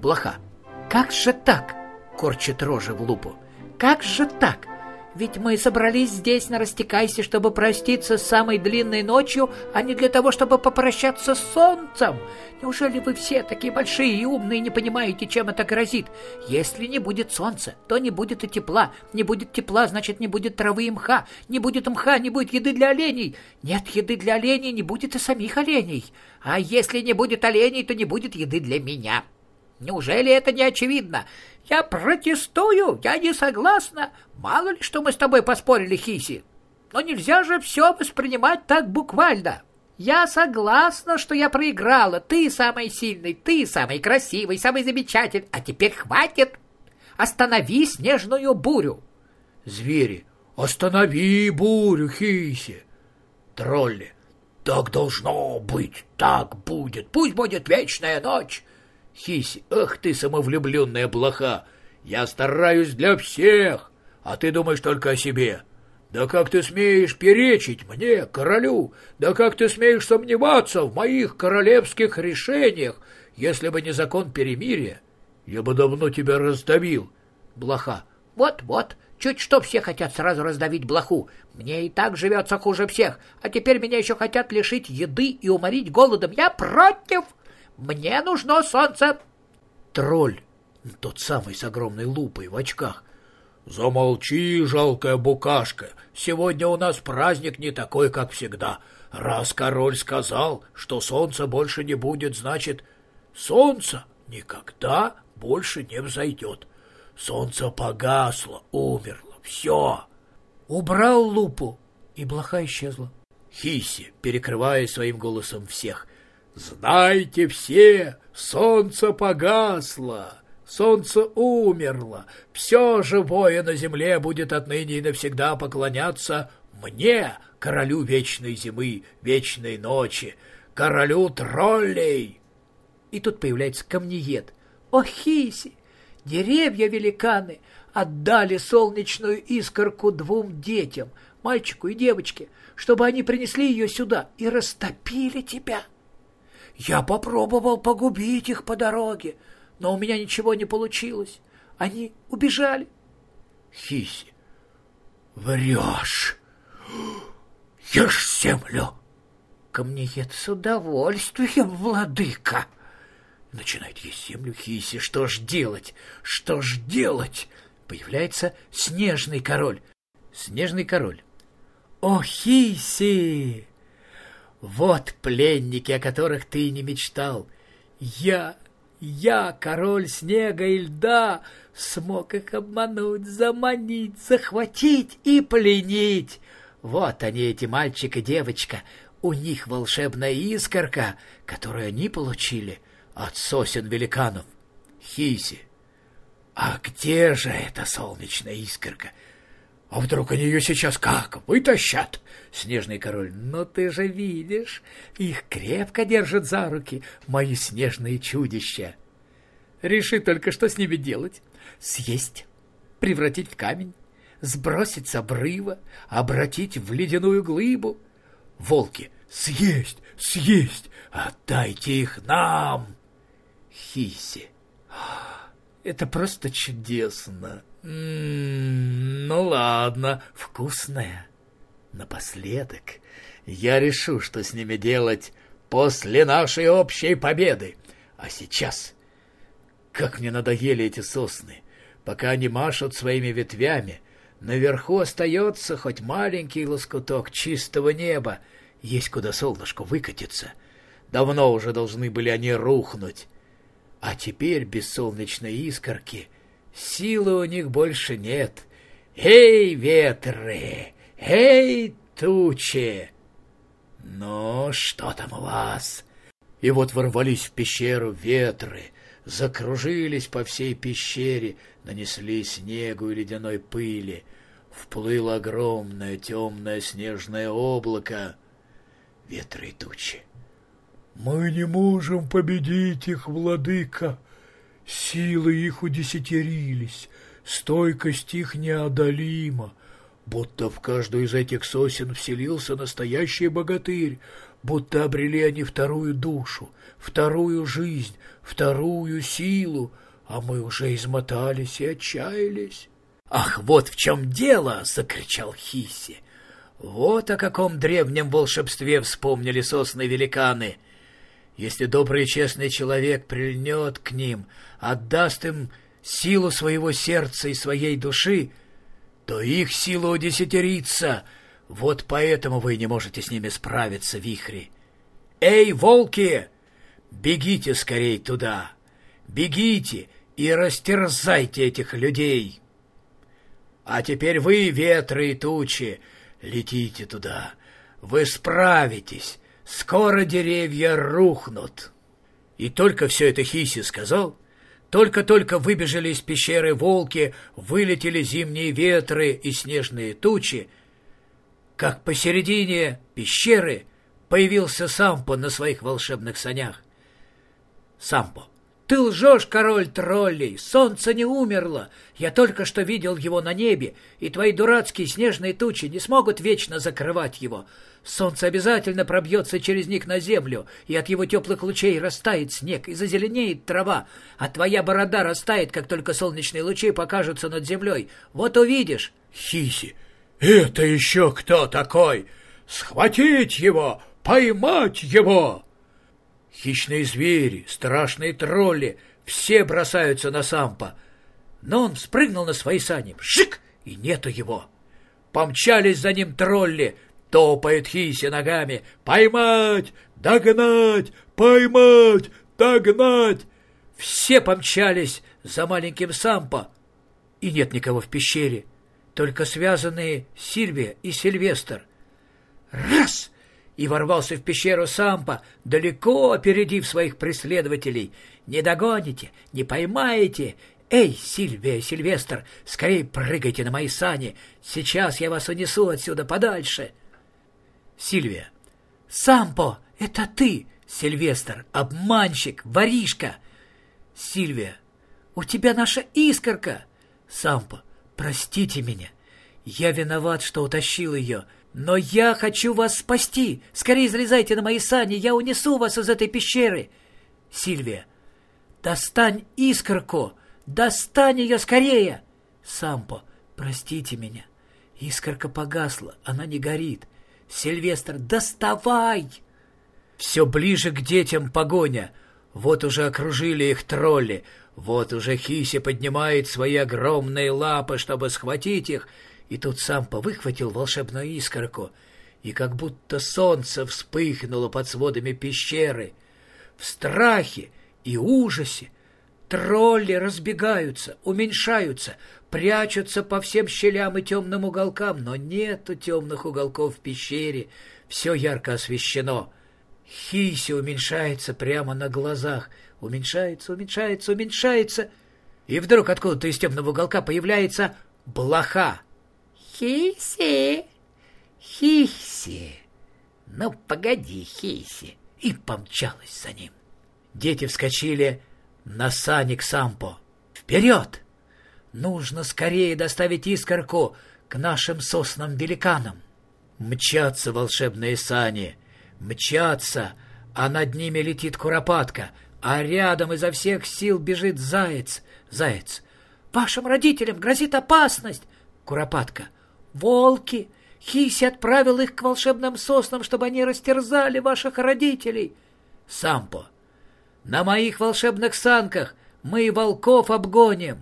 Блоха. Как же так? Корчит рожи в лупу. Как же так? Ведь мы собрались здесь на Растекайсе, чтобы проститься с самой длинной ночью, а не для того, чтобы попрощаться с солнцем. Неужели вы все такие большие и умные не понимаете, чем это грозит? Если не будет солнца, то не будет и тепла. Не будет тепла, значит, не будет травы и мха. Не будет мха, не будет еды для оленей. Нет еды для оленей, не будет и самих оленей. А если не будет оленей, то не будет еды для меня. Неужели это не очевидно? Я протестую, я не согласна. Мало ли, что мы с тобой поспорили, Хиси. Но нельзя же все воспринимать так буквально. Я согласна, что я проиграла. Ты самый сильный, ты самый красивый, самый замечательный. А теперь хватит. Останови снежную бурю. Звери. Останови бурю, Хиси. Тролли. Так должно быть, так будет. Пусть будет вечная ночь. Хиси, ах ты самовлюбленная блоха! Я стараюсь для всех, а ты думаешь только о себе. Да как ты смеешь перечить мне, королю? Да как ты смеешь сомневаться в моих королевских решениях? Если бы не закон перемирия, я бы давно тебя раздавил. Блоха. Вот-вот, чуть что все хотят сразу раздавить блоху. Мне и так живется хуже всех, а теперь меня еще хотят лишить еды и уморить голодом. Я против! Мне нужно солнце. Тролль, тот самый с огромной лупой в очках. Замолчи, жалкая букашка. Сегодня у нас праздник не такой, как всегда. Раз король сказал, что солнца больше не будет, значит, солнце никогда больше не взойдет. Солнце погасло, умерло, все. Убрал лупу, и блоха исчезла. Хиси, перекрывая своим голосом всех, Знайте все, солнце погасло, солнце умерло, все живое на земле будет отныне и навсегда поклоняться мне, королю вечной зимы, вечной ночи, королю троллей. И тут появляется камнеед. О, Хиси! Деревья-великаны отдали солнечную искорку двум детям, мальчику и девочке, чтобы они принесли ее сюда и растопили тебя. Я попробовал погубить их по дороге, но у меня ничего не получилось. Они убежали. Хиси, врешь. Ешь землю. Камнеед с удовольствием, владыка. Начинает есть землю Хиси. Что ж делать? Что ж делать? Появляется снежный король. Снежный король. О, Хиси! Вот пленники, о которых ты не мечтал. Я, я, король снега и льда, смог их обмануть, заманить, захватить и пленить. Вот они, эти мальчик и девочка. У них волшебная искорка, которую они получили от сосен великанов. Хиси, а где же эта солнечная искорка? А вдруг они ее сейчас как вытащат? Снежный король, но ты же видишь, их крепко держат за руки мои снежные чудища. Реши только, что с ними делать. Съесть, превратить в камень, сбросить с обрыва, обратить в ледяную глыбу. Волки, съесть, съесть, отдайте их нам. Хиси, это просто чудесно. М -м, ну ладно, вкусная. Напоследок я решу, что с ними делать после нашей общей победы. А сейчас... Как мне надоели эти сосны. Пока они машут своими ветвями, наверху остается хоть маленький лоскуток чистого неба. Есть куда солнышко выкатиться. Давно уже должны были они рухнуть. А теперь без солнечной искорки силы у них больше нет. Эй, ветры! Эй, тучи! Ну, что там у вас? И вот ворвались в пещеру ветры, закружились по всей пещере, нанесли снегу и ледяной пыли. Вплыло огромное темное снежное облако. Ветры и тучи. Мы не можем победить их, владыка. Силы их удесятерились, стойкость их неодолима. будто в каждую из этих сосен вселился настоящий богатырь, будто обрели они вторую душу, вторую жизнь, вторую силу, а мы уже измотались и отчаялись. «Ах, вот в чем дело!» — закричал Хиси. «Вот о каком древнем волшебстве вспомнили сосны-великаны!» Если добрый и честный человек прильнет к ним, отдаст им силу своего сердца и своей души, то их сила удесятерится. Вот поэтому вы не можете с ними справиться, вихри. Эй, волки! Бегите скорей туда! Бегите и растерзайте этих людей! А теперь вы, ветры и тучи, летите туда. Вы справитесь. Скоро деревья рухнут. И только все это Хиси сказал, только-только выбежали из пещеры волки, вылетели зимние ветры и снежные тучи, как посередине пещеры появился Сампо на своих волшебных санях. Сампо. «Ты лжешь, король троллей! Солнце не умерло! Я только что видел его на небе, и твои дурацкие снежные тучи не смогут вечно закрывать его. Солнце обязательно пробьется через них на землю, и от его теплых лучей растает снег, и зазеленеет трава, а твоя борода растает, как только солнечные лучи покажутся над землей. Вот увидишь!» «Хиси, это еще кто такой? Схватить его! Поймать его!» Хищные звери, страшные тролли, все бросаются на Сампа. Но он спрыгнул на свои сани. Шик! И нету его. Помчались за ним тролли. Топает Хиси ногами. «Поймать! Догнать! Поймать! Догнать!» Все помчались за маленьким Сампа. И нет никого в пещере. Только связанные Сильвия и Сильвестр. Раз! И ворвался в пещеру Сампа, далеко опередив своих преследователей. «Не догоните, не поймаете! Эй, Сильвия, Сильвестр, скорее прыгайте на мои сани! Сейчас я вас унесу отсюда подальше!» Сильвия. «Сампо, это ты, Сильвестр, обманщик, воришка!» Сильвия. «У тебя наша искорка!» Сампо. «Простите меня. Я виноват, что утащил ее. «Но я хочу вас спасти! Скорее залезайте на мои сани, я унесу вас из этой пещеры!» Сильвия. «Достань искорку! Достань ее скорее!» Сампо. «Простите меня. Искорка погасла, она не горит. Сильвестр, доставай!» Все ближе к детям погоня. Вот уже окружили их тролли. Вот уже Хиси поднимает свои огромные лапы, чтобы схватить их, и тут сам повыхватил волшебную искорку, и как будто солнце вспыхнуло под сводами пещеры. В страхе и ужасе тролли разбегаются, уменьшаются, прячутся по всем щелям и темным уголкам, но нету темных уголков в пещере, все ярко освещено. Хиси уменьшается прямо на глазах, уменьшается, уменьшается, уменьшается, и вдруг откуда-то из темного уголка появляется блоха. Хиси, Хиси, ну погоди, Хиси, и помчалась за ним. Дети вскочили на сани к Сампо. Вперед! Нужно скорее доставить искорку к нашим соснам-великанам. Мчатся волшебные сани, мчатся, а над ними летит куропатка, а рядом изо всех сил бежит заяц. Заяц. Вашим родителям грозит опасность. Куропатка. Волки! Хиси отправил их к волшебным соснам, чтобы они растерзали ваших родителей. Сампо. На моих волшебных санках мы волков обгоним.